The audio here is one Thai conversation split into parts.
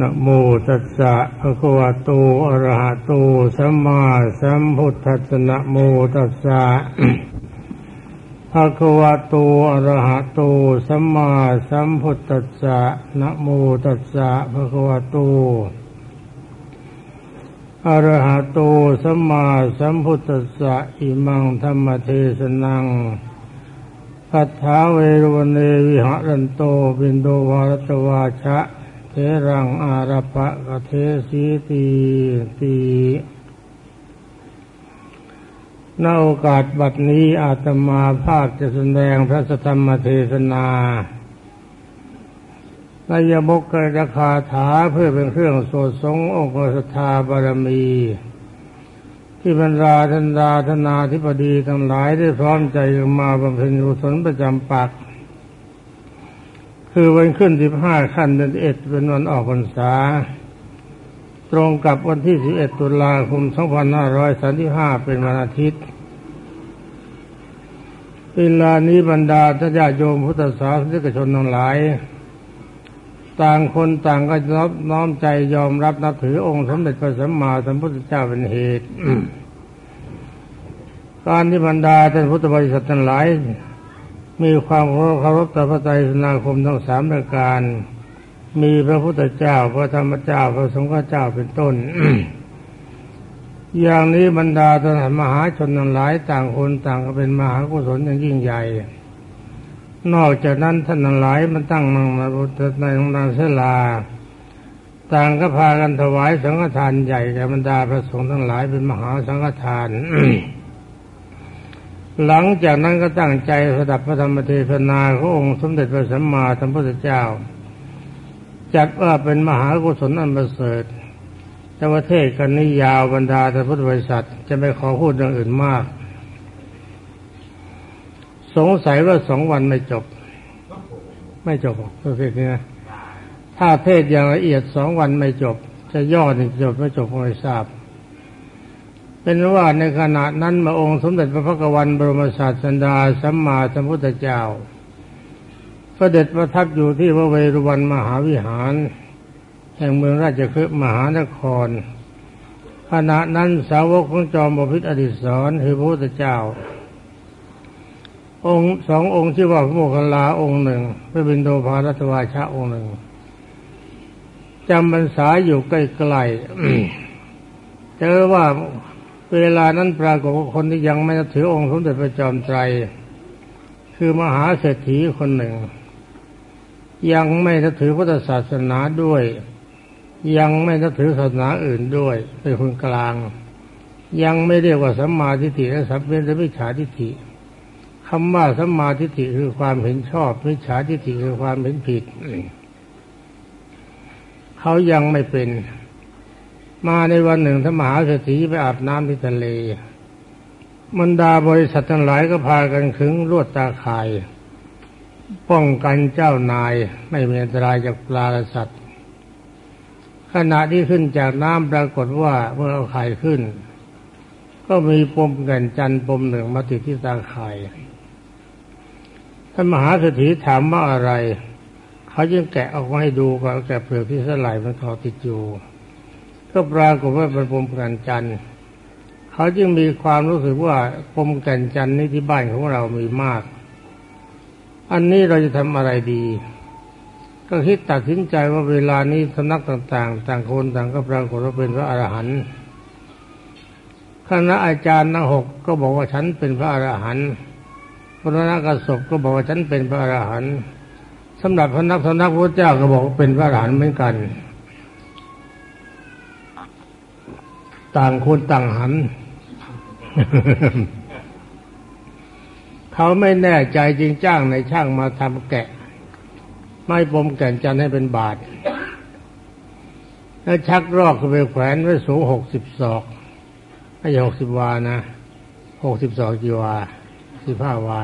นะโมตัสสะภะคะวะโตอะระหะโตสัมมาสัมพุทธัสสะนะโมตัสสะภะคะวะโตอะระหะโตสัมมาสัมพุทธัสสะนะโมตัสสะภะคะวะโตอะระหะโตสัมมาสัมพุทธัสสะอิมังธรรมเทศนังปัฏฐาเวรวเนวิหะรันโตบินโดวารตวาชะ เทรังอาระปะกะเทสีตีตีในโอกาสบัดนี้อาตมาภาคจะแสดงพระธรรมเทศนานายบกกระคาถาเพื่อเป็นเครื่องโสดสงองค์ศรัทธาบารมี ที่บรรดาธนดาธนาธิปดีทั้งหลายได้พร้อมใจมาบำเพ็ญกุศลประจำปัก คือวันขึ้นสิบห้าขั้นเดือนเอ็ดเป็นวันออกพรรษา ตรงกับวันที่สิบเอ็ดตุลาคมสองพันห้าร้อยสามสิบห้าเป็นวันอาทิตย์เวลานี้บรรดาญาโยมพุทธศาสนิกชนทั้งหลาย ต่างคนต่างก็น้อมน้อมใจยอมรับนับถือองค์สมเด็จพระสัมมาสัมพุทธเจ้าเป็นเหตุ การที่บรรดาท่านพุทธบริษัททั้งหลาย มีความเคารพต่อพระไตรสนาคมทั้งสามประการ มีพระพุทธเจ้าพระธรรมเจ้าพระสงฆ์เจ้าเป็นต้น อย่างนี้บรรดาท่านมหาชนทั้งหลายต่างคนต่างก็เป็นมหากุศลอย่างยิ่งใหญ่ นอกจากนั้นท่านทั้งหลายมันตั้งมังมาบุตรในองค์นางเสลา ต่างก็พากันถวายสังฆทานใหญ่แก่บรรดาพระสงฆ์ทั้งหลายเป็นมหาสังฆทาน หลังจากนั้นก็ตั้งใจสดับพระธรรมเทศนาขององค์สมเด็จพระสัมมาสัมพุทธเจ้า จัดว่าเป็นมหากุศลอันประเสริฐแต่ว่าเทศกันนี้ยาวบรรดาท่านพุทธบริษัทจะไม่ขอพูดเรื่องอื่นมาก สงสัยว่าสองวันไม่จบ ไม่จบประเภทนี้นะถ้าเทศอย่างละเอียดสองวันไม่จบ จะย่อถึงจบไม่จบไม่ทราบ เป็นว่าในขณะนั้นมาองค์สมเด็จพระพุทธวันบรมศาสดาสัมมาสัมพุทธเจ้าเสด็จประทับอยู่ที่พระเวรุวันมหาวิหาร แห่งเมืองราชคฤห์มหานครขณะนั้นสาวกของจอมบพิตรอดิศรคือพระพุทธเจ้า องค์สององค์ชื่อว่าพระโมคคัลลาองค์หนึ่งพระบินโดภารัตวาชะองค์หนึ่งจำพรรษาอยู่ใกล้ๆเจอว่า เวลานั้นปรากฏว่าคนที่ยังไม่ถือองค์สมเด็จพระจอมไตร คือมหาเศรษฐีคนหนึ่ง ยังไม่ถือพุทธศาสนาด้วย ยังไม่ถือศาสนาอื่นด้วยเป็นคนกลาง ยังไม่เรียกว่าสัมมาทิฏฐิและสัมเพสมิจฉาทิฏฐิคำว่าสัมมาทิฏฐิคือความเห็นชอบมิจฉาทิฏฐิคือความเห็นผิดเขายังไม่เป็น มาในวันหนึ่งท่านมหาเศรษฐีไปอาบน้ำที่ทะเลบรรดาบริษัททั้งหลายก็พากันขึงลวดตาข่าย ป้องกันเจ้านายไม่มีอันตรายจากปลาและสัตว์ ขณะที่ขึ้นจากน้ำปรากฏว่าเมื่อเอาข่ายขึ้น ก็มีปมแก่นจันปมหนึ่งมาติดที่ตาข่ายท่านมหาเศรษฐีถามว่าอะไร เขาจึงแกะออกมาให้ดูก็แกะเปลือกที่สลายมันทอติดอยู่ ก็ปรากฏว่าเป็นปมกันจันทร์เขาจึงมีความรู้สึกว่าปมกันจันทร์นี้ที่บ้านของเรามีมาก อันนี้เราจะทำอะไรดี ก็คิดตัดสินใจว่าเวลานี้สำนักต่าง ๆ ต่างคนต่างก็ปรากฏว่าเป็นพระอรหันต์คณะอาจารย์ทั้งหกก็บอกว่าฉันเป็นพระอรหันต์พระนักสบก็บอกว่าฉันเป็นพระอรหันต์สำหรับพระนักสนักพระเจ้าก็บอกเป็นพระอรหันต์เหมือนกัน ต่างคนต่างหัน เขาไม่แน่ใจจริงจ้างในช่างมาทำแกะ ไม่ปมแก่นจันให้เป็นบาท แล้วชักรอกไปแขวนไว้สูงหกสิบศอกไม่ใช่หกสิบวานะหกสิบสองจีวาสิบห้าวา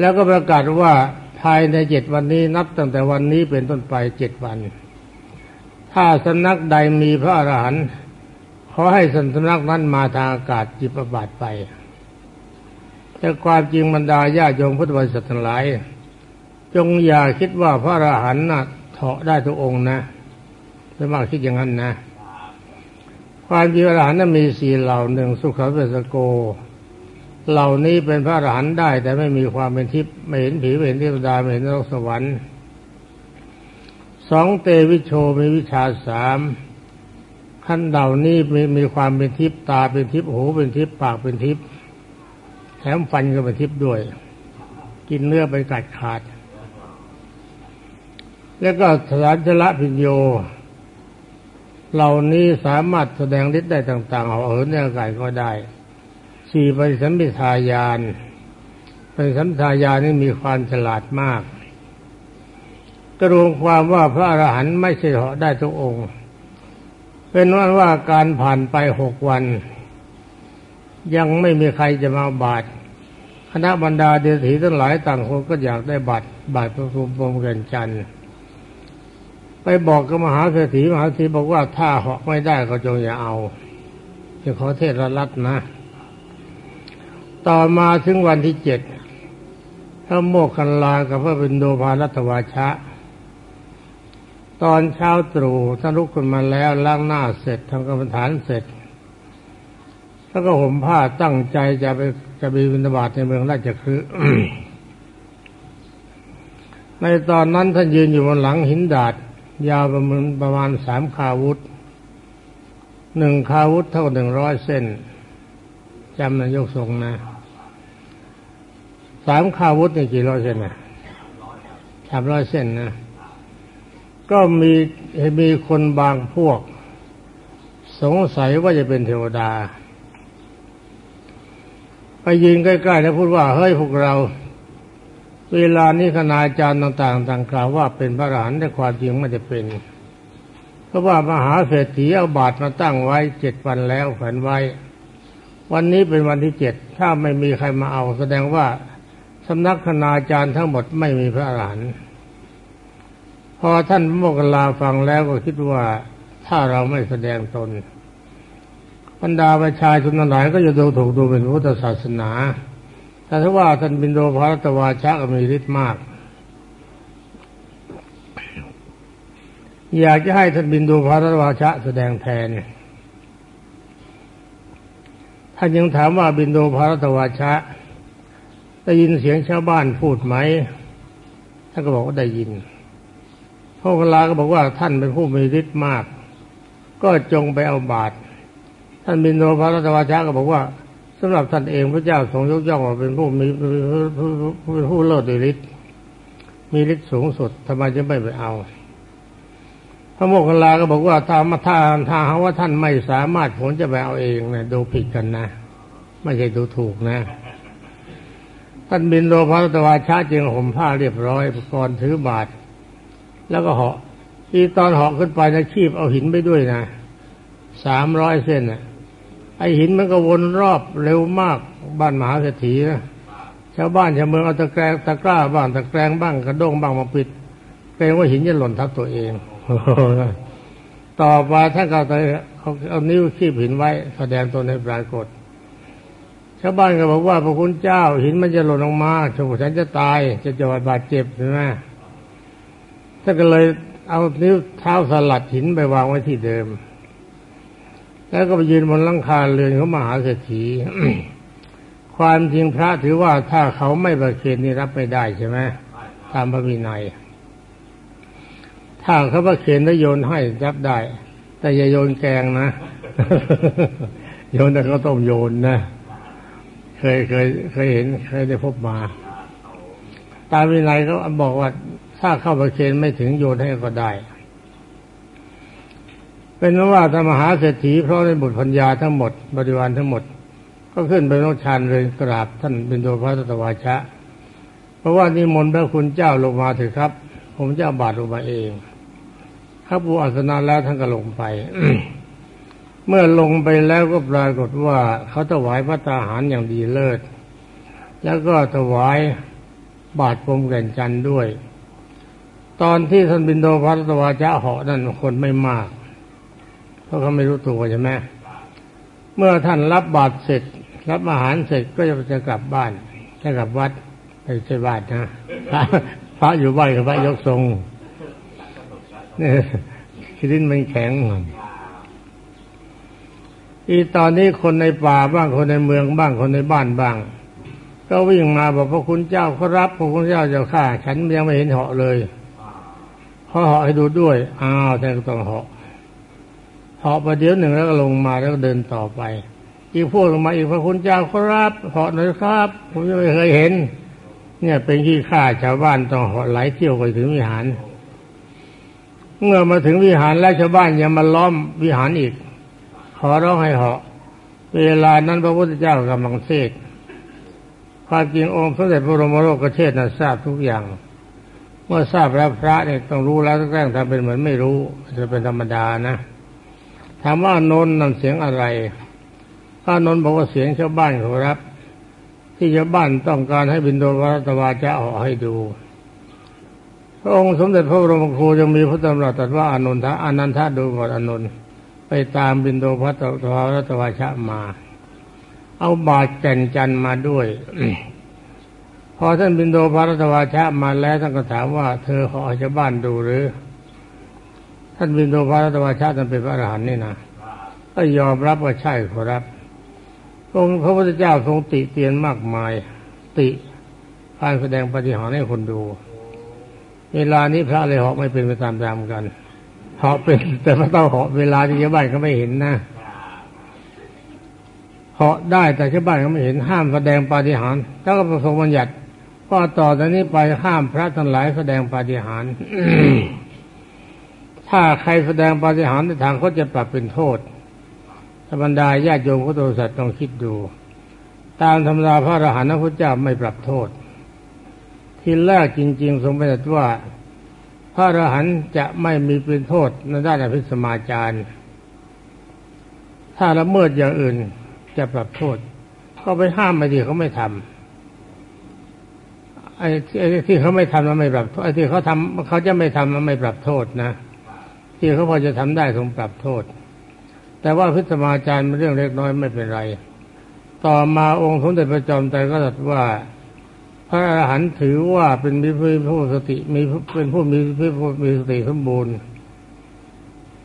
แล้วก็ประกาศว่าภายในเจ็ดวันนี้นับตั้งแต่วันนี้เป็นต้นไปเจ็ดวัน ถ้าสำนักใดมีพระอรหันต์ขอให้สำนักนั้นมาทางอากาศจิปบาทไป แต่ความจริงบรรดาญาโยมพุทธบริษัททั้งหลาย จงอย่าคิดว่าพระอรหันต์นะเถาะได้ทุกองนะไม่มากคิดอย่างนั้นนะ ความจริงอรหันต์นั้นมีสี่เหล่าหนึ่งสุขเวสโก เหล่านี้เป็นพระอรหันต์ได้ แต่ไม่มีความเป็นทิพย์ไม่เห็นผีไม่เห็นเทวดาไม่เห็นนรกสวรรค์ สองเตวิโชมีวิชาสามขั้นเหล่านี้มีมีความเป็นทิพตาเป็นทิพหูเป็นทิพปากเป็นทิพแถมฟันก็เป็นทิพด้วย กินเนื้อไปกัดขาด แล้วก็สารชละพิญโย เหล่านี้สามารถแสดงฤทธิ์ได้ต่างๆเอาเหินในอากาศก็ได้สี่ปฏิสัมพิทายานป็นสัมทายานนี่มีความฉลาดมาก กรวมความว่าพระอรหันต์ไม่ใช่เหาะได้ทุกองค์ เป็นว่าว่าการผ่านไปหกวัน ยังไม่มีใครจะมาบาดคณะบรรดาเดชีทั้งหลายต่างคนก็อยากได้บัตรบาตรพระภูมิพรมเกินจันทร์ไปบอกกับมหาเศรษฐีมหาเศรษฐีบอกว่าถ้าเหาะไม่ได้ก็จงอย่าเอาจะขอเทศรัตนะ ต่อมาถึงวันที่เจ็ดพระโมกขันลากับพระบินโดภารัตวาชะ ตอนเช้าตรู่ท่านลุกขึ้นมาแล้วล้างหน้าเสร็จทำกรรมฐานเสร็จแล้วก็ห่มผ้าตั้งใจจะไปจะไปบิณฑบาตในเมืองราชคฤห์ในตอนนั้นท่านยืนอยู่บนหลังหินดาดยาวประมาณประมาณสามคาวุธหนึ่งคาวุธเท่าหนึ่งร้อยเส้นจำนายกทรงนะสามคาวุธนี่กี่ร้อยเส้นนะสามร้อยเส้นนะ ก็มีมีคนบางพวก สงสัยว่าจะเป็นเทวดา ไปยืนใกล้ๆแล้วพูดว่า เฮ้ยพวกเรา เวลานี้คณาจารย์ต่าง ๆ ต่างกล่าวว่าเป็นพระอรหันต์แต่ความจริงไม่จะเป็น เพราะว่ามหาเศรษฐีเอาบาตรมาตั้งไว้เจ็ดวันแล้วแขวนไว้ วันนี้เป็นวันที่เจ็ดถ้าไม่มีใครมาเอา แสดงว่าสำนักคณาจารย์ทั้งหมดไม่มีพระอรหันต์ พอท่านโมกลาฟังแล้วก็คิดว่าถ้าเราไม่แสดงตนบรรดาประชาชนหลายก็จะดูถูกดูเป็นพุทธศาสนาแต่ถ้าว่าท่านบินโดภารตวาชะก็มีฤทธิ์มาก อยากจะให้ท่านบินโดภารตวาชะแสดงแทนท่านยังถามว่าบินโดภารตวาชะได้ยินเสียงชาวบ้านพูดไหมท่านก็บอกว่าได้ยิน พระกลาก็บอกว่าท่านเป็นผู้มีฤทธิ์มาก ก็จงไปเอาบาตรท่านบินโนพระรัตวาชาก็บอกว่าสำหรับท่านเองพระเจ้าทรงยกย่องว่าเป็นผู้มีเป็นผู้เลิศด้วยฤทธิ์มีฤทธิ์สูงสุดทำไมจะไม่ไปเอา พระโมคคัลลาก็บอกว่าถ้ามาถ้าถ้าหาว่าท่านไม่สามารถผลจะไปเอาเองนะดูผิดกันนะ ไม่ใช่ดูถูกนะท่านบินโลภะตวาชาจึงห่มผ้าเรียบร้อยก่อนถือบาตร แล้วก็เหาะที่ตอนเหาะขึ้นไปนะคีบเอาหินไปด้วยนะสามร้อยเส้นน่ะไอหินมันก็วนรอบเร็วมากบ้านมหาเศรษฐีนะชาวบ้านชาวเมืองเอาตะแกรงตะกร้าบ้างตะแกรงบ้างกระด้งบ้างมาปิดเกรงว่าหินจะหล่นทับตัวเองต่อมาท่านก็เอาเอานิ้วคีบหินไว้ แสดงตนในปรากฏชาวบ้านก็บอกว่าพระคุณเจ้าหินมันจะหล่นลงมาชาวฉันจะตายจะจะบาดเจ็บใช่ไหม ท่านก็เลยเอานิ้วเท้าสลัดหินไปวางไว้ที่เดิม แล้วก็ไปยืนบนลังคาเรือนของมหาเศรษฐีความจริงพระถือว่าถ้าเขาไม่ประเคนนี่รับไม่ได้ใช่ไหมตามพระวินัย ถ้าเขาประเคนแล้วโยนให้รับได้ แต่อย่าโยนแกงนะ โยนแต่ก็ต้มโยนนะเคยเคยเคยเห็นเคยได้พบมา ตามวินัยเขาบอกว่า ถ้าเข้าประเคนไม่ถึงโยนให้ก็ได้ เป็นว่าธรรมหาเศรษฐีเพราะในบุตรพัญญาทั้งหมด บริวารทั้งหมด ก็ขึ้นไปนกชานเลยกราบท่านเป็นโดพระตวาชะ เพราะว่านิมนต์พระคุณเจ้าลงมาเถอะครับ ผมจะบาทลงมาเองครับผู้อัสนาแล้วท่านก็ลงไป เมื่อลงไปแล้วก็ปรากฏว่าเขาถวายพระตาหารอย่างดีเลิศ แล้วก็ถวายบาทพรมแก่นจันด้วย ตอนที่ท่านบินโดพัตวาจะเหาะนั่นคนไม่มาก เพราะเขาไม่รู้ตัวใช่ไหมเมื่อท่านรับบาตรเสร็จ รับอาหารเสร็จก็จะจะกลับบ้านจะกลับวัดไปใช่บ้านนะพระอยู่บ้านกับพระยกทรงเนี่ยคิดินมันแข็งอีตอนนี้คนในป่าบ้างคนในเมืองบ้างคนในบ้านบ้าง ก็วิ่งมาบอกพระคุณเจ้าเขารับพระคุณเจ้าจะฆ่าฉันยังไม่เห็นเหาะเลย เขาเหาะให้ดูด้วย อ้าวแทนก็ต้องเหาะเหาะประเดี๋ยวหนึ่งแล้วก็ลงมาแล้วก็เดินต่อไป อีกพวกลงมาอีกพระคุณเจ้าเขารับเหาะหน่อยครับ ผมยังไม่เคยเห็น เนี่ยเป็นขี้ข้าชาวบ้านต้องเหาะไหลเที่ยวไปถึงวิหาร เมื่อมาถึงวิหารแล้วชาวบ้านยังมาล้อมวิหารอีก ขอร้องให้เหาะเวลานั้นพระพุทธเจ้ากำลังเทศความจริงองค์พระเดชพระบรมโลกเทศนั้นทราบทุกอย่าง เมื่อทราบแล้วพระเนี่ยต้องรู้แล้วต้องแกล้งทำเป็นเหมือนไม่รู้จะเป็นธรรมดานะถามว่านนนั่นเสียงอะไรถ้านนบอกว่าเสียงชาวบ้านเขารับ ที่ชาวบ้านต้องการให้บินโดวัตวาจะออกให้ดูพระองค์สมเด็จพระบรมครูยังมีพระตำรัสตรัสว่าอนุนทะอนันทะดูก่อนอนุนไปตามบินโดพัตวารัตวาชะมา เอาบาดแก่นจันมาด้วย พอท่านบินโดพัตวาชะมาแล้วท่านก็ถามว่า เธอขอชาวบ้านดูหรือ ท่านบินโดพัตวาชะท่านเป็นพระอรหันต์นี่นะก็ยอมรับว่าใช่ขอรับองค์พระพุทธเจ้าทรงติเตียนมากมาย ติพานแสดงปฏิหารให้คนดู เวลานี้พระเลยหอกไม่เป็นไปตามๆกันเหาะเป็น แต่ไม่ต้องเหาะเวลาที่ชาวบ้านเขาไม่เห็นนะเหาะได้แต่ชาวบ้านเขาไม่เห็นห้ามแสดงปฏิหาริย์ถ้าก็ประสงค์บัญญัติ ก็ต่อจากนี้ไปห้ามพระทั้งหลายแสดงปาฏิหาริย์ถ้าใครแสดงปาฏิหาริย์ในทางเขาจะปรับเป็นโทษธรรมดาญาติโยมพุทสัตว์ต้องคิดดู ตามธรรมดาพระอรหันต์พระเจ้าไม่ปรับโทษ ที่แรกจริง ๆ ทรงเป็นว่า พระอรหันต์จะไม่มีเป็นโทษในด้านอภิสมาจารถ้าละเมิดอย่างอื่นจะปรับโทษ ก็ไปห้ามไปที่เขาไม่ทำ ไอ้ที่เขาไม่ทำแล้วไม่ปรับโทษไอ้ที่เขาทำเขาจะไม่ทำแล้วไม่ปรับโทษนะที่เขาพอจะทำได้ทรงปรับโทษ แต่ว่าพิสมาจารย์เป็นเรื่องเล็กน้อยไม่เป็นไร ต่อมาองค์สมเด็จพระจอมไตรก็ตรัสว่า พระอรหันต์ถือว่าเป็นมีผู้สติมีเป็นผู้มีผู้มีสติสมบูรณ์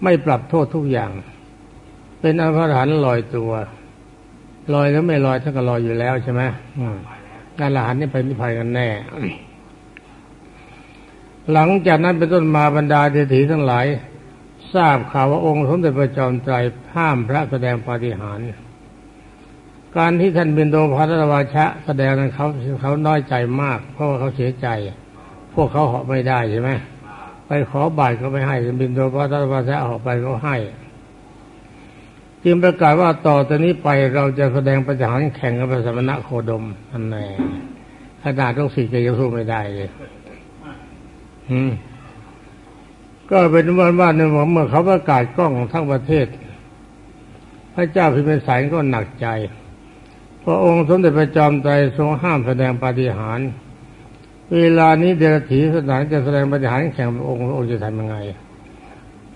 ไม่ปรับโทษทุกอย่าง เป็นอรหันต์ลอยตัวลอยแล้วไม่ลอยท่านก็ลอยอยู่แล้วใช่ไหม อรหันต์นี่ไปนิพพานกันแน่ หลังจากนั้นเป็นต้นมาบรรดาเดถีทั้งหลาย ทราบข่าวว่าองค์สมเด็จพระจอมไตรห้ามพระแสดงปาฏิหาริย์การที่ท่านบินโดพัทรวาชะแสดงนั้นเขาเขาน้อยใจมาก เพราะว่าเขาเสียใจ พวกเขาเหาะไม่ได้ใช่ไหมไปขอบาทก็ไม่ให้บินโดพัทรวาชะเหาะไปเขาให้ จึงประกาศว่าต่อจากนี้ไปเราจะแสดงประจานแข่งกับพระสมณะโคดมอันแน่ขนาดต้องสี่จะยังสู้ไม่ได้เลยอืมก็เป็นวันว่าในเมื่อเขาประกาศกล้องทั้งประเทศ พระเจ้าพิมพิสารก็หนักใจพระองค์สมเด็จพระจอมไตรทรงห้ามแสดงปาฏิหาริย์เวลานี้เดรัจฉีสถานจะแสดงปาฏิหาริย์แข่งพระองค์พระองค์จะทำยังไง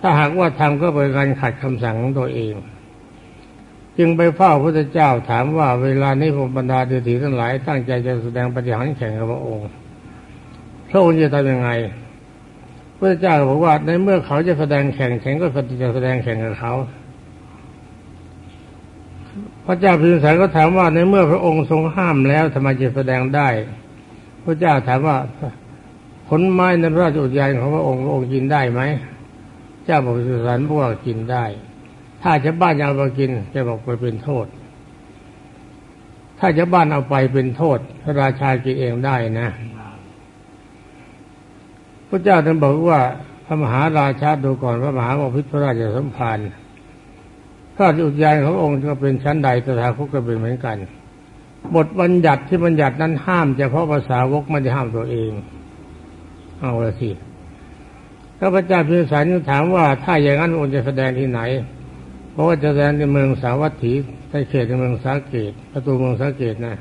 ถ้าหากว่าทำก็เป็นการขัดคำสั่งของตัวเอง จึงไปเฝ้าพระพุทธเจ้าถามว่าเวลานี้ผมบรรดาเดถีทั้งหลาย ตั้งใจจะแสดงปฏิหาริแข่งกับพระองค์พระองค์จะทำยังไงพระเจ้าบอกว่าในเมื่อเขาจะแสดงแข่งแข่งก็จะแสดงแข่งกับเขา พระเจ้าพิมสารก็ถามว่าในเมื่อพระองค์ทรงห้ามแล้วทำไมจะแสดงได้ พระเจ้าถามว่าผลไม้ในพระราชอุทยานของพระองค์พระองค์กินได้ไหม เจ้าบอกพิมสารบอกว่ากินได้ ถ้าจะบ้านเอาไปกินจะบอกไปเป็นโทษ ถ้าจะบ้านเอาไปเป็นโทษ พระราชากินเองได้นะพระเจ้าท่านบอกว่าพระมหาราชาดูก่อนพระมหาบพิตรพระราชสมภารพระอุทยานขององค์ก็เป็นชั้นใดตถาคตก็เป็นเหมือนกัน บทบัญญัติที่บัญญัตินั้นห้ามเฉพาะภาษาวกไม่ได้ห้ามตัวเอง เอาละสิข้าพเจ้าพิสารถามว่าถ้าอย่างนั้นองค์จะแสดงที่ไหน เพราะว่าจะแสดงในเมืองสาวัตถีในเขตในเมืองสาเกต ประตูเมืองสาเกตนะ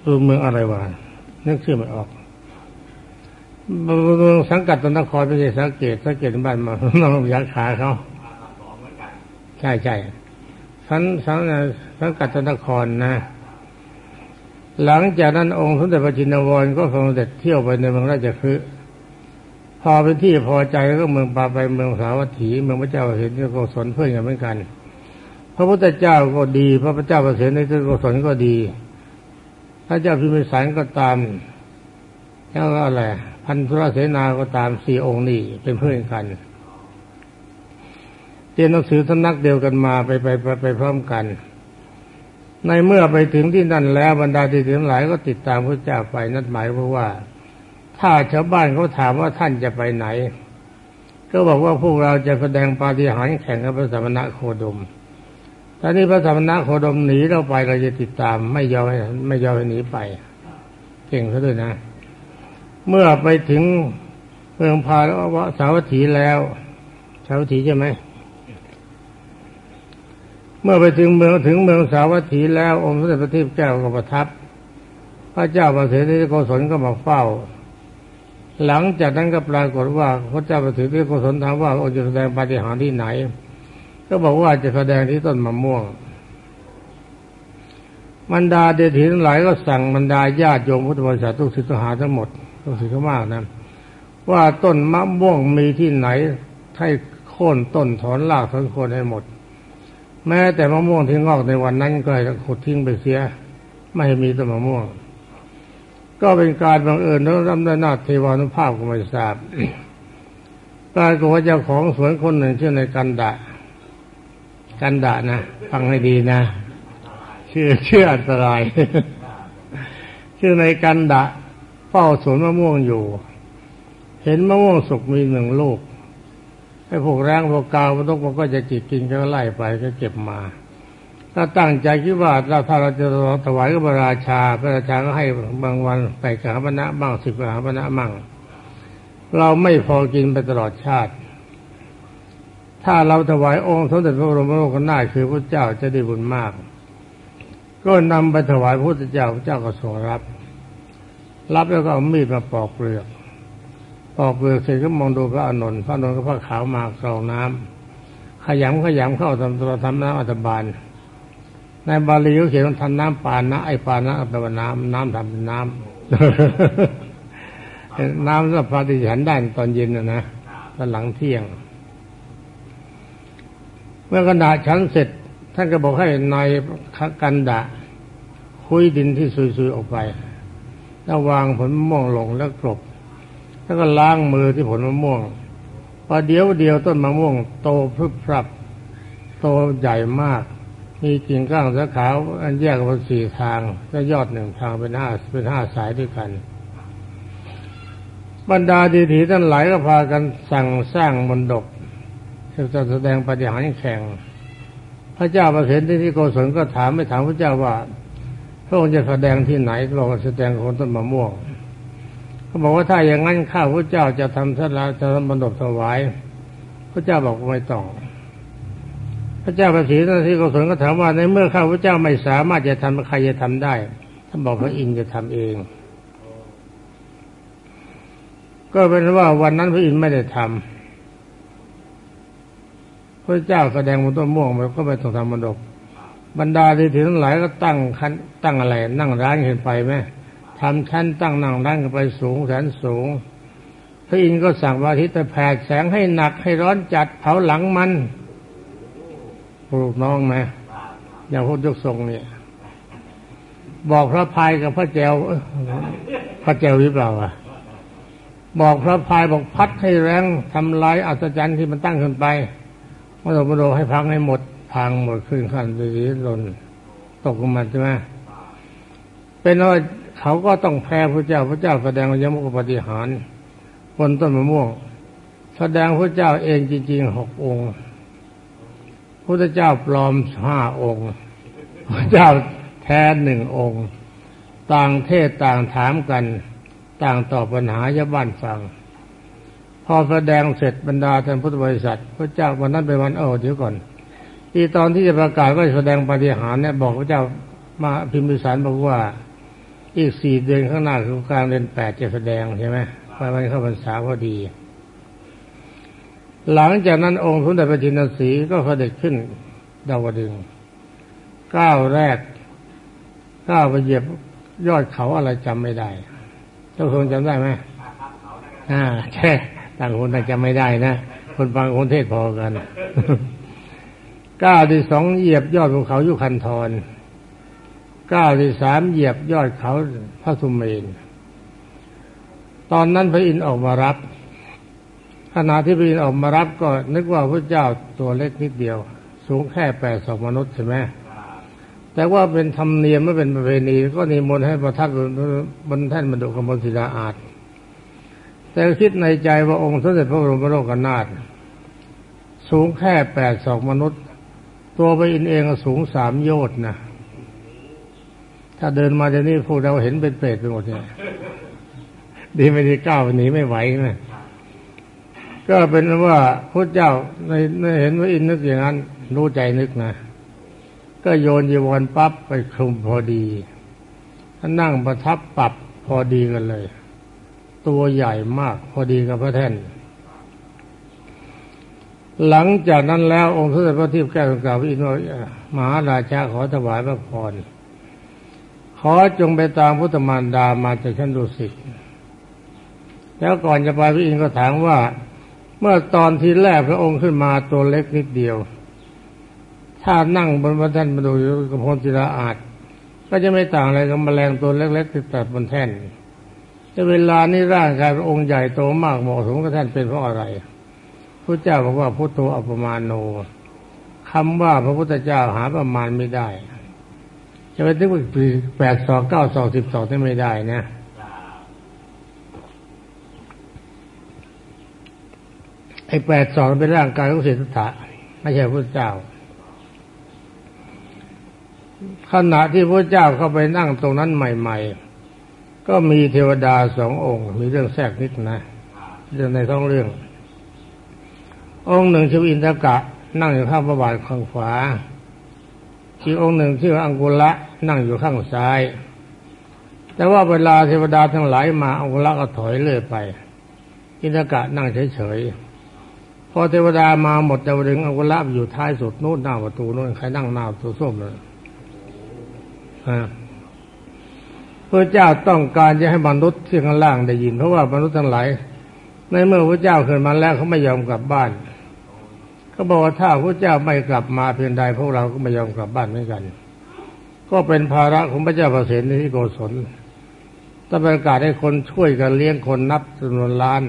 ประตูเมืองอะไรวะนึกชื่อไม่ออกเมืองสังกัดตนครไม่ใช่สังเกตสังเกตบ้านมาน้องยักขาเขาใช่ใช่สันสันสังกัดตนครนะ หลังจากนั้นองค์สมเด็จพระจินวรก็ทรงเด็จเที่ยวไปในเมืองราชคฤห์ พอเป็นที่พอใจก็เมืองปาไปเมืองสาวัตถี เมืองพระเจ้าเห็นที่โกศลเพื่อนกันเหมือนกัน พระพุทธเจ้าก็ดี พระพุทธเจ้าประเสริฐในโกศลก็ดี พระเจ้าพิมพิสารก็ตามแล้วก็อะไรพันธุรเสนาก็ตามสี่องค์นี่เป็นเพื่อนกันเรียนหนังสือสำนักเดียวกันมาไปไปไปไปพร้อมกัน ในเมื่อไปถึงที่นั่นแล้วบรรดาที่ถึงหลายก็ติดตามพระเจ้าไปนัดหมายเพราะว่า ถ้าชาวบ้านเขาถามว่าท่านจะไปไหน ก็บอกว่าพวกเราจะแสดงปาฏิหาริย์แข่งกับพระสมณะโคดมตอนนี้พระสมณะโคดมหนีเราไปเราจะติดตามไม่ยอมไม่ยอมให้หนีไป เก่งซะด้วยนะ เมื่อไปถึงเมืองพาลวสาวัตถีแล้วสาวัตถีใช่ไหมเมื่อไปถึงเมืองถึงเมืองสาวัตถีแล้ว องค์พระเดชพระทิพย์เจ้าก็ประทับ พระเจ้าประเสริฐที่โกศลก็มาเฝ้า หลังจากนั้นก็ปรากฏว่าพระเจ้าประเสริฐที่โกศลถามว่าองค์จะแสดงปาฏิหาริย์ที่ไหน ก็บอกว่าจะแสดงที่ต้นมะม่วงบรรดาเดชถีทั้งหลายก็สั่งบรรดาญาติโยมพุทธบริษัททุกศิษย์หาทั้งหมดทุกศิษย์มากนะว่าต้นมะม่วงมีที่ไหนให้โค่นต้นถอนรากถอนโคนให้หมด แม้แต่มะม่วงที่งอกในวันนั้นก็ให้ขุดทิ้งไปเสีย ไม่มีต้นมะม่วง ก็เป็นการบังเอิญแล้วรำได้นาเทวานุภาพก็ไม่ทราบปรากฏว่าเจ้าของสวนคนหนึ่งชื่อในกันดะ กันดะนะฟังให้ดีนะ ชื่อชื่ออันตราย ชื่อในกันดะเฝ้าสวนมะม่วงอยู่ เห็นมะม่วงสุกมีหนึ่งลูกไอ้พวกแรงพวกกาวพวกนกมันก็จะจิกกินก็ไล่ไปก็เก็บมา ถ้าตั้งใจคิดว่าเราถ้าเราจะถวายกับพระราชา พระราชาก็ให้บางวันไปกหาปณะบ้างสิบกหาปณะมั่งเราไม่พอกินไปตลอดชาติ ถ้าเราถวายองค์สมเด็จพระบรมโลกนาถคือพระเจ้าจะได้บุญมาก ก็นำไปถวายพระพุทธเจ้าพระเจ้าก็ทรงรับ รับแล้วก็เอามีดมาปอกเปลือก ปอกเปลือกเสร็จก็มองดูพระอานนพระอานนก็พระขาวมากรองน้ำขยำขยำเข้าทำตัวทำน้ำอัตบาน ในบาลีเขาเขียนว่าทำน้ำปานะไอปานะแปลว่าน้ำน้ำทำเป็นน้ำน้ำสำหรับพระที่ฉันได้ตอนเย็นนะนะตอนหลังเที่ยง เมื่อกระดาษฉันเสร็จ ท่านก็บอกให้นายกันดะคุยดินที่ซุยๆออกไป แล้ววางผลม่วงลงแล้วกรบแล้วก็ล้างมือที่ผลมะม่วงพอเดียวเดียวต้นมะม่วง โตพรึบพรับ โตใหญ่มาก มีกิ่งก้างสาขาวอันแยกเป็นสี่ทางและยอดหนึ่งทางเป็นห้าเป็นห้าสายด้วยกัน บรรดาดีถีท่านหลายก็พากันสั่งสร้างมนดกจะแสดงปฏิหารแข่ง พระเจ้าประเสริฐที่โกศลก็ถามไม่ถามพระเจ้าว่าพระองค์จะแสดงที่ไหนลองแสดงคนต้นมะม่วงเขาบอกว่าถ้าอย่างนั้นข้าพระเจ้าจะทำสลาจะทำบรรดถวาย พระเจ้าบอกไม่ต้อง พระเจ้าประสีท่านที่กศลก็ถามว่าในเมื่อข้าพระเจ้าไม่สามารถจะทำใครจะทำได้ท่านบอกพระอินทร์จะทำเอง ก็เป็นว่าวันนั้นพระอินทร์ไม่ได้ทำพระเจ้าแสดงบนต้นม่วงมันก็ไม่ต้องทำบรดก บรรดาที่ถึงหลายก็ตั้งคันตั้งอะไร นั่งร้านเห็นไปไหมทำชั้นตั้งนั่งนั่งไปสูงแสนสูง พระอินทร์ก็สั่งว่าทิตแผดแสงให้หนักให้ร้อนจัดเผาหลังมัน ลูกน้องไหมอย่างพูดยกทรงเนี่ย บอกพระพายกับพระแจวพระแจวหรือเปล่าอะบอกพระพายบอกพัดให้แรงทำลายอัศจรรย์ที่มันตั้งขึ้นไปมโนมโนให้พังให้หมดพังหมดขึ้นขั้นดีหล่นตกลงมาใช่ไหมเป็นว่าเขาก็ต้องแพ้พระเจ้าพระเจ้าแสดงยมุกปฏิหารบนต้นมะม่วง แสดงพระเจ้าเองจริงๆหกองค์ พระเจ้าปลอมห้าองค์พระเจ้าแท้หนึ่งองค์ ต่างเทศต่างถามกัน ต่างตอบปัญหายบ้านฟัง พอแสดงเสร็จบรรดาท่านพุทธบริษัท พระเจ้าวันนั้นเป็นวันเออเดี๋ยวก่อนที่ตอนที่จะประกาศก็แสดงปฏิหารเนี่ยบอกพระเจ้ามาพิมพิสารบอกว่าอีกสี่เดือนข้างหน้าคือกลางเดือนแปดจะแสดงใช่ไหมไปวันเข้าพรรษาพอดี หลังจากนั้นองค์สมเด็จพระจินสีก็เสด็จขึ้นดาวดึงก้าวแรกก้าวไปเหยียบยอดเขาอะไรจำไม่ได้เจ้าคงจำได้ไหมอ่าใช่ต่างคนต่างจำไม่ได้นะคนฟังคนเทศพอกันก้าวที่สองเหยียบยอดภูเขายุคันธรก้าวที่สามเหยียบยอดเขาพระสุเมน ตอนนั้นพระอินทร์ออกมารับ ขณะที่พินออกมารับก็นึกว่าพระเจ้าตัวเล็กนิดเดียว สูงแค่แปดศอกมนุษย์ใช่ไหมแต่ว่าเป็นธรรมเนียมไม่เป็นประเพณีก็นิมนต์ให้ประทับบนแท่นบรรดุกมลศิลาอาจแต่คิดในใจว่าองค์สมเด็จพระบรมโลกนาถสูงแค่แปดศอกมนุษย์ ตัวไปอินเองสูงสามโยชน์นะถ้าเดินมาจะนี่พวกเราเห็นเป็นเปรตไปหมดเนี่ยดีไม่ดีก้าวหนีไม่ไหวนะ ก็เป็นว่าพระเจ้าในในเห็นว่าอินนึกอย่างนั้น รู้ใจนึกนะ ก็โยนยีวรปั๊บไปคลุมพอดีถ้านั่งประทับปรับพอดีกันเลย ตัวใหญ่มากพอดีกับพระแท่น หลังจากนั้นแล้วองค์สมเด็จพระทิพย์แก้วกล่าวอินว่ามหาราชาขอถวายพระพรขอจงไปตามพุทธมารดามาจากชั้นดุสิตแล้วก่อนจะไปพระอินทร์ก็ถามว่า เมื่อตอนที่แรกพระองค์ขึ้นมาตัวเล็กนิดเดียว ถ้านั่งบนบนแท่นมาดูกระพงศิลาอาจ ก็จะไม่ต่างอะไรกับแมลงตัวเล็กๆที่ตัดบนแท่นแต่เวลานี้ร่างกายพระองค์ใหญ่โตมากเหมาะสมกับแท่นเป็นเพราะอะไรพระเจ้าบอกว่าพุทโธอัปมาโนคำว่าพระพุทธเจ้าหาประมาณไม่ได้ จะไปถึงแปดสองเก้าสองสิบสองที่ไม่ได้นะ ไอ้แปดสองเป็นร่างกายของเศรษฐะไม่ใช่พระเจ้า ขณะที่พระเจ้าเข้าไปนั่งตรงนั้นใหม่ ๆ ก็มีเทวดาสององค์ มีเรื่องแทรกนิดนะเรื่องในท้องเรื่อง องค์หนึ่งชื่ออินทกะ นั่งอยู่ข้างพระบาทข้างขวาอีกองค์หนึ่งชื่ออังกุละนั่งอยู่ข้างซ้าย แต่ว่าเวลาเทวดาทั้งหลายมาอังกุละก็ถอยเลื่อยไป อินทกะนั่งเฉยๆ พอเทวดามาหมดจะดึงอังกุละอยู่ท้ายสุดนู้นหน้าประตูนู้นใครนั่งหน้าประตูส้มเลยพระเจ้าต้องการจะให้มนุษย์ที่ข้างล่างได้ยิน เพราะว่ามนุษย์ทั้งหลายในเมื่อพระเจ้าขึ้นมาแล้วเขาไม่ยอมกลับบ้านเขาบอกว่าถ้าพระเจ้าไม่กลับมาเพียงใดพวกเราก็ไม่ยอมกลับบ้านเหมือนกัน ก็เป็นภาระของพระเจ้าประเสริฐที่โกศลต้องประกาศให้คนช่วยกันเลี้ยงคนนับจำนวนล้าน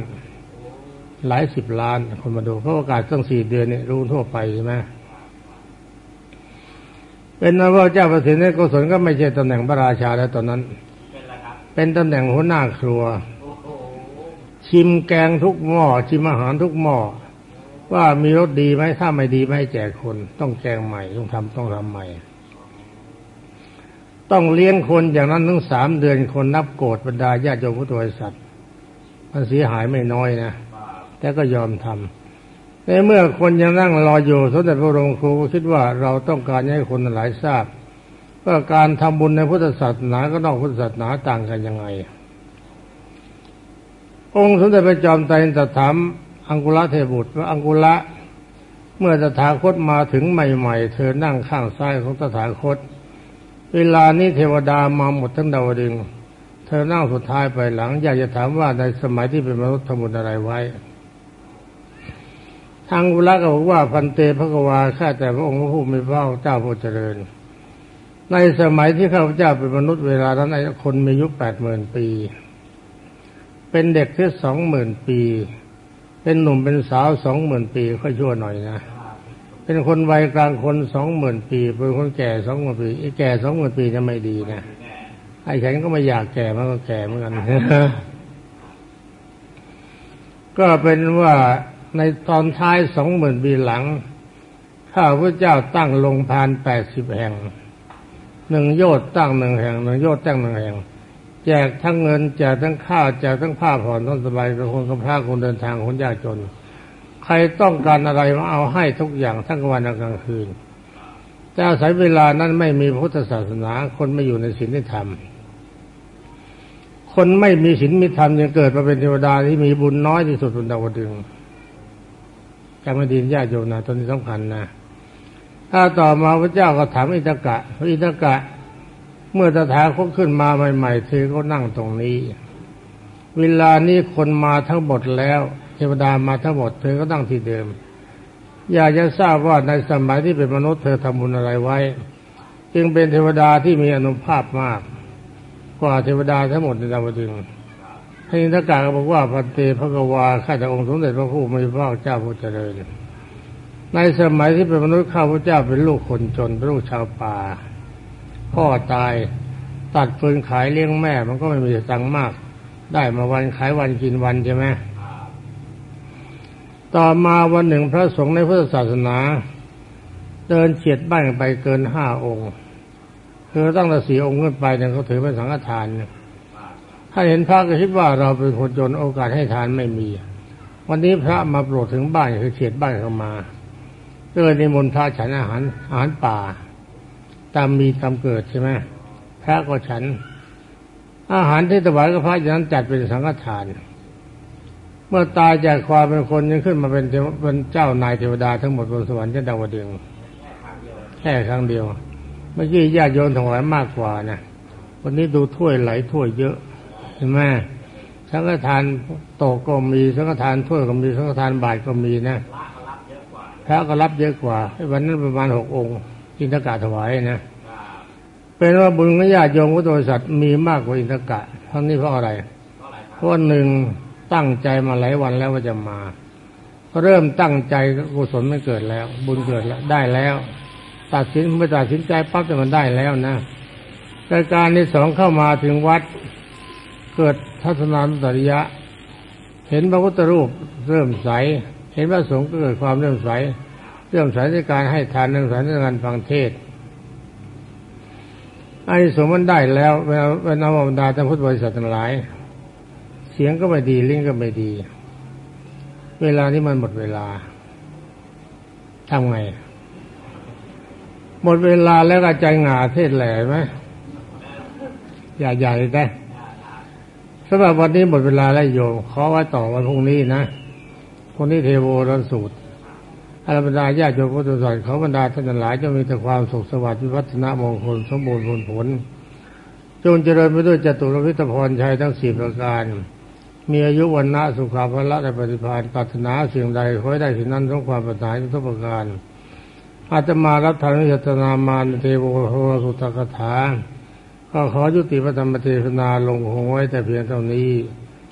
หลายสิบล้านคนมาดูเพราะโอกาสตั้งสี่เดือนเนี่ยรู้ทั่วไปใช่ไหมเป็นนว่าเจ้าประสิทธิ์ในกุศลก็ไม่ใช่ตำแหน่งพระราชาแล้วตอนนั้น เป็นตำแหน่งหัวหน้าครัว ชิมแกงทุกหม้อชิมอาหารทุกหม้อว่ามีรสดีไหมถ้าไม่ดีไม่ให้แจกคน ต้องแกงใหม่ต้องทำต้องทำใหม่ ต้องเลี้ยงคนอย่างนั้นทั้งสามเดือนคนนับโกรธบรรดาญาติโยมผู้ตัวสัตว์มันเสียหายไม่น้อยนะ แต่ก็ยอมทำในเมื่อคนยังนั่งรออยู่สมเด็จพระบรมครูคิดว่าเราต้องการให้คนหลายทราบว่าการทำบุญในพุทธศาสนาก็นอกพุทธศาสนาต่างกันยังไง องค์สมเด็จพระจอมไตรตถามอังกุละเทบุตรว่าอังกุละเมื่อตถาคตมาถึงใหม่ๆ เธอนั่งข้างซ้ายของตถาคต เวลานี้เทวดามาหมดทั้งดาวดึง เธอนั่งสุดท้ายไปหลัง อยากจะถามว่าในสมัยที่เป็นมนุษย์ทำบุญอะไรไว้ ทางอุละก็บอกว่าพันเตพระกวาข้าแต่พระองค์พระผู้มีพระเจ้าผู้เจริญ ในสมัยที่ข้าพเจ้าเป็นมนุษย์เวลานั้นไอ้คนมีอายุแปดหมื่นปี เป็นเด็กที่สองหมื่นปี เป็นหนุ่มเป็นสาวสองหมื่นปีค่อยชั่วหน่อยนะเป็นคนวัยกลางคนสองหมื่นปี เป็นคนแก่สองหมื่นปีไอ้แก่สองหมื่นปีจะไม่ดีนะไอ้ฉันก็ไม่อยากแก่มันก็แก่เหมือนกันก็เป็นว่า ในตอนท้ายสองหมื่นปีหลัง ข้าพระเจ้าตั้งลงพานแปดสิบแห่ง หนึ่งโยช์ตั้งหนึ่งแห่งหนึ่งโยช์ตั้งหนึ่งแห่ง แจกทั้งเงินแจกทั้งข้าวแจกทั้งผ้าผ่อนต้องสบายคนกำพร้าคนเดินทางคนยากจน ใครต้องการอะไรมาเอาให้ทุกอย่างทั้งวันและกลางคืนแต่อาศัยเวลานั้นไม่มีพุทธศาสนา คนไม่อยู่ในศีลธรรมคนไม่มีศีลมีธรรมยังเกิดมาเป็นเทวดาที่มีบุญน้อยที่สุดบนดาวดึง จำไม่ดีญาติโยมนะตอนนี้สำคัญนะถ้าต่อมาพระเจ้าก็ถามอิตกะอิตกะ เมื่อตถาคตขึ้นมาใหม่ๆเธอก็นั่งตรงนี้ เวลานี้คนมาทั้งหมดแล้ว เทวดามาทั้งหมดเธอก็ตั้งที่เดิม อยากจะทราบว่าในสมัยที่เป็นมนุษย์เธอทำบุญอะไรไว้ จึงเป็นเทวดาที่มีอนุภาพมาก กว่าเทวดาทั้งหมดในดาวดึงส์ ระอินทกาก็บอกว่าพันเตพระกวาข้าแต่องค์สมเด็จพระผู้มีพระภาคเจ้าผู้เจริญในสมัยที่เป็นมนุษย์ข้าพระเจ้าเป็นลูกคนจนเป็นลูกชาวป่า พ่อตายตัดฟืนขายเลี้ยงแม่ มันก็ไม่มีตังค์มาก ได้มาวันขายวันกินวันใช่ไหมต่อมาวันหนึ่งพระสงฆ์ในพุทธศาสนา เดินเฉียดบ้านไปเกินห้าองค์ คือตั้งแต่สี่องค์ขึ้นไปเนี่ยเขาถือเป็นสังฆทานเนี่ย ถ้าเห็นพระก็คิดว่าเราเป็นคนจนโอกาสให้ทานไม่มี วันนี้พระมาโปรดถึงบ้านคือเฉียดบ้านเข้ามาก็เลยนิมนต์พระฉันอาหารอาหารป่า ตามมีตามเกิดใช่ไหมพระก็ฉัน อาหารที่ถวายกับพระอย่างนั้นจัดเป็นสังฆทาน เมื่อตายจากความเป็นคนยังขึ้นมาเป็นเป็นเจ้านายเทวดาทั้งหมดบนสวรรค์เจ้าดาวดึงแค่ครั้งเดียว เมื่อกี้ญาติโยนถวายมากกว่านะวันนี้ดูถ้วยไหลถ้วยเยอะ เห็นไหมสังฆทานโตก็มีสังฆทานถ้วยก็มีสังฆทานบาทก็มีนะพระก็รับเยอะกว่าวันนั้นประมาณหกองค์อินทกาถวายนะเป็นว่าบุญของญาติโยมพุทธบริษัทมีมากกว่าอินทกะทั้งนี้เพราะอะไรเพราะหนึ่งตั้งใจมาหลายวันแล้วว่าจะมา เริ่มตั้งใจกุศลไม่เกิดแล้ว บุญเกิดแล้วได้แล้ว ตัดสินไม่ตัดสินใจปั๊บแต่มันได้แล้วนะรายการที่สองเข้ามาถึงวัด เกิดทัศนานุตริยะ เห็นพระพุทธรูปเริ่มใส เห็นพระสงฆ์ก็เกิดความเริ่มใส เริ่มใสในการให้ทานเริ่มใสในการฟังเทศไอ้สมมันได้แล้วเวลาเวลาบรรดาท่านพุทธบริษัททั้งหลาย เสียงก็ไม่ดีลิ้นก็ไม่ดี เวลานี้มันหมดเวลาทำไง หมดเวลาแล้วก็ใจหงาเทศแหล่ไหมอย่าใหญ่ได้ำหรับวันนี้หมดเวลาแล้วโยมขอไว้ต่อวันพรุ่งนี้นะพรุ่งนี้เทโวรสูตรอารบรรดาญาติโยมพุทธศาสนาเขาบรรดาท่านหลายจะมีแต่ความสุขสวัสดิ์วิวัฒนามงคลสมบูรณ์ผลผล จงเจริญไปด้วยจตุรวิทพรชัยทั้งสี่ประการ มีอายุวันนะสุขาภละในปฏิภาณปรารถนาสิ่งใดขอให้ได้สิ่งนั้นทั้งความปรารถนาทุกประการอาตมารับทานวิจตนามานเทโวโหสุตกถา ก็ขอยุติพระธรรมเทศนาลงหงไว้แต่เพียงเท่านี้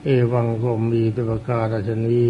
เอวังก็มีตุปการชนี